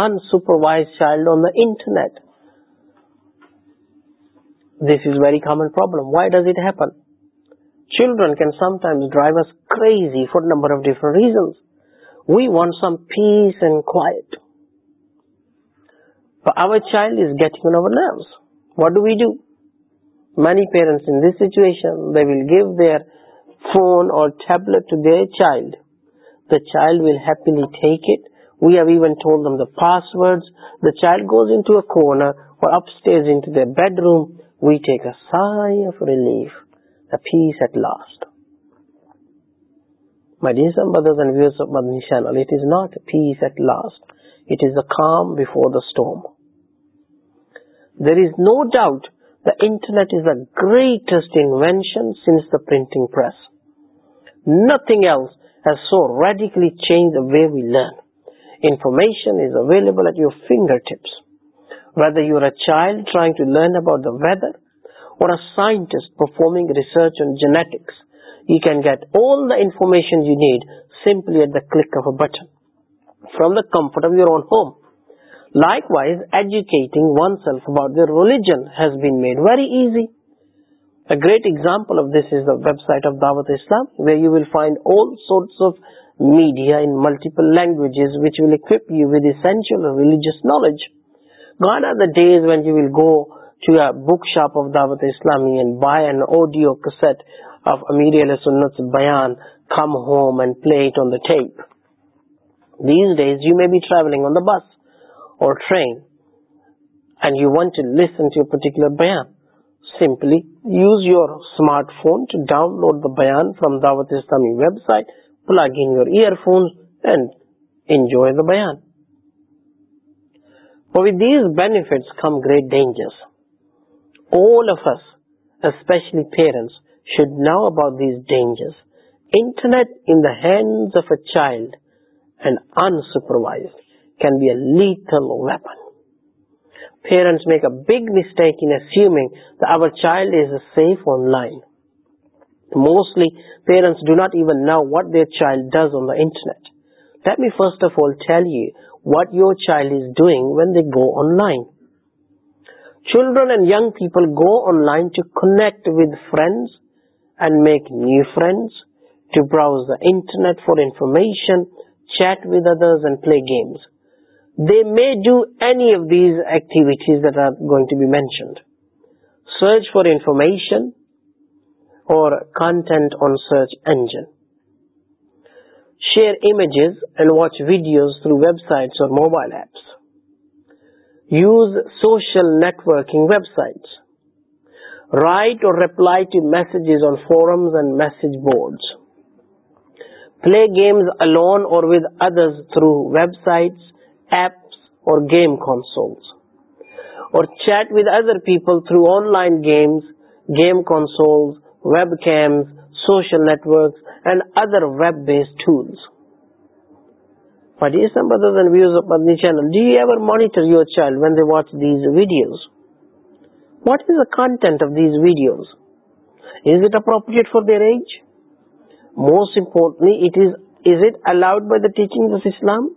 Unsupervised child on the internet this is very common problem why does it happen children can sometime drive craziness we want some face and over child is getting what do you do many parents will give done our child the child will happily view even tools with the child goes on upon bedroom we take relief not at last bear is no doubt the internet is the greatest parent nothing else so radically change way we learn information is available at you further your a child try to learn about our media in multiple languages which will essential religious knowledge God are days when go to book shop of Dawat Islami بس اور بیان from Dawat Islami web site plugging your ear phone and enjoy from great danger parents should know about these dangerous internet hands of a child and unsupervised can be weapon parents make a big mistake انگ our child is a safe online Mostly, parents do not even know what their child does on the internet. Let me first of all tell you what your child is doing when they go online. Children and young people go online to connect with friends and make new friends, to browse the internet for information, chat with others and play games. They may do any of these activities that are going to be mentioned. Search for information, content on search engine share images and watch videos through web sites or mobile apps use social networking web sites write or reply to messages or forums and message board play games online or through web sites apps or game console or chat with other people through online games game consoles webcams, social networks, and other web-based tools. But some brothers and viewers of Madani channel, do you ever monitor your child when they watch these videos? What is the content of these videos? Is it appropriate for their age? Most importantly, is it allowed by the teachings of Islam?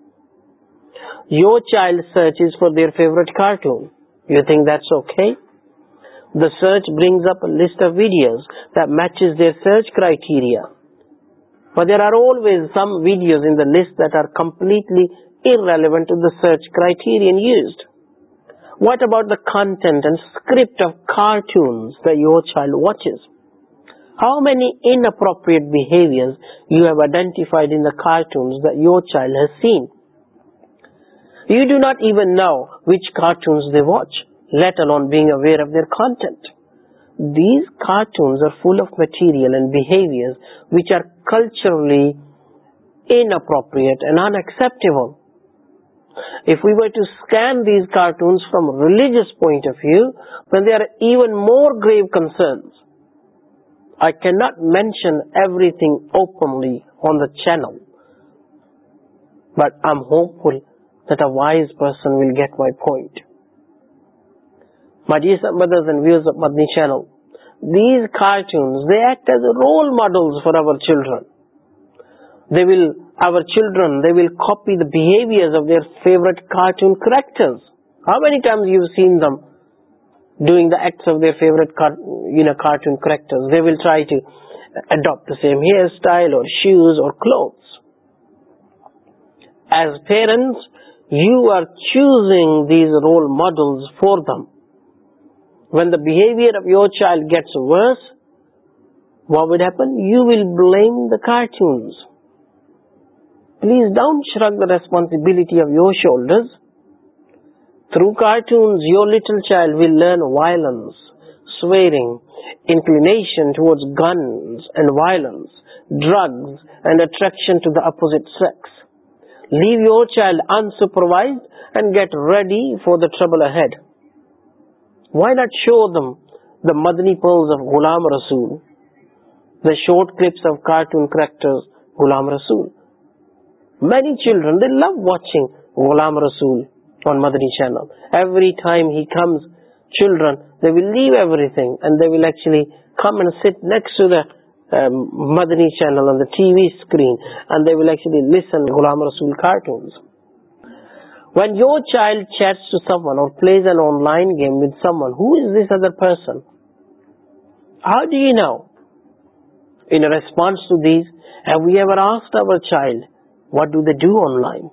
Your child searches for their favorite cartoon. You think that's okay? The search brings up a list of videos that matches their search criteria. But there are always some videos in the list that are completely irrelevant to the search criterion used. What about the content and script of cartoons that your child watches? How many inappropriate behaviors you have identified in the cartoons that your child has seen? You do not even know which cartoons they watch let alone being aware of their content. These cartoons are full of material and behaviors which are culturally inappropriate and unacceptable. If we were to scan these cartoons from a religious point of view, then there are even more grave concerns. I cannot mention everything openly on the channel, but I'm hopeful that a wise person will get my point. Channel these cartoon role model for children they will children will copy the behaviour character as parents you are choose these role model for them When the behavior of your child gets worse, what would happen? You will blame the cartoons. Please don't shrug the responsibility of your shoulders. Through cartoons, your little child will learn violence, swearing, inclination towards guns and violence, drugs and attraction to the opposite sex. Leave your child unsupervised and get ready for the trouble ahead. why not show them the madni pearls of Ghulam Rasool, the short clips of cartoon characters Ghulam Rasool. Many children, they love watching Ghulam Rasool on Madni channel. Every time he comes, children, they will leave everything and they will actually come and sit next to the um, Madni channel on the TV screen and they will actually listen Ghulam Rasool cartoons. When your child chats to someone or plays an online game with someone, who is this other person? How do you know? In response to these, have we ever asked our child, what do they do online?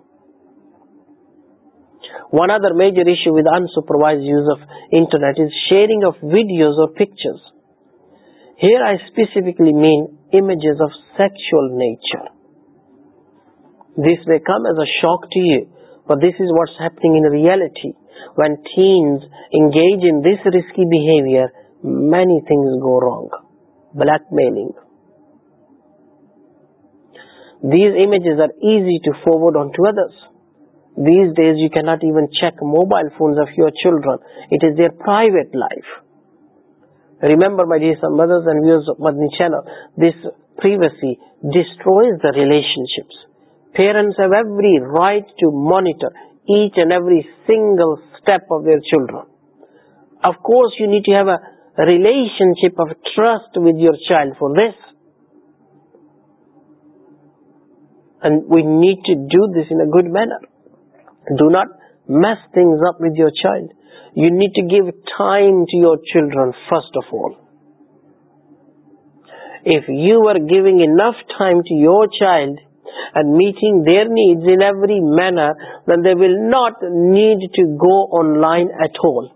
One other major issue with unsupervised use of internet is sharing of videos or pictures. Here I specifically mean images of sexual nature. This may come as a shock to you, but this is what's happening in reality. When teens engage in this risky behavior, many things go wrong. Blackmailing. These images are easy to forward on to others. These days you cannot even check mobile phones of your children. It is their private life. Remember, my dear mothers and viewers of Madani channel, this privacy destroys the relationships. Parents have every right to monitor each and every single step of their children. Of course, you need to have a relationship of trust with your child for this. And we need to do this in a good manner. Do not mess things up with your child. You need to give time to your children first of all. If you are giving enough time to your child, and meeting their needs in every manner, then they will not need to go online at all.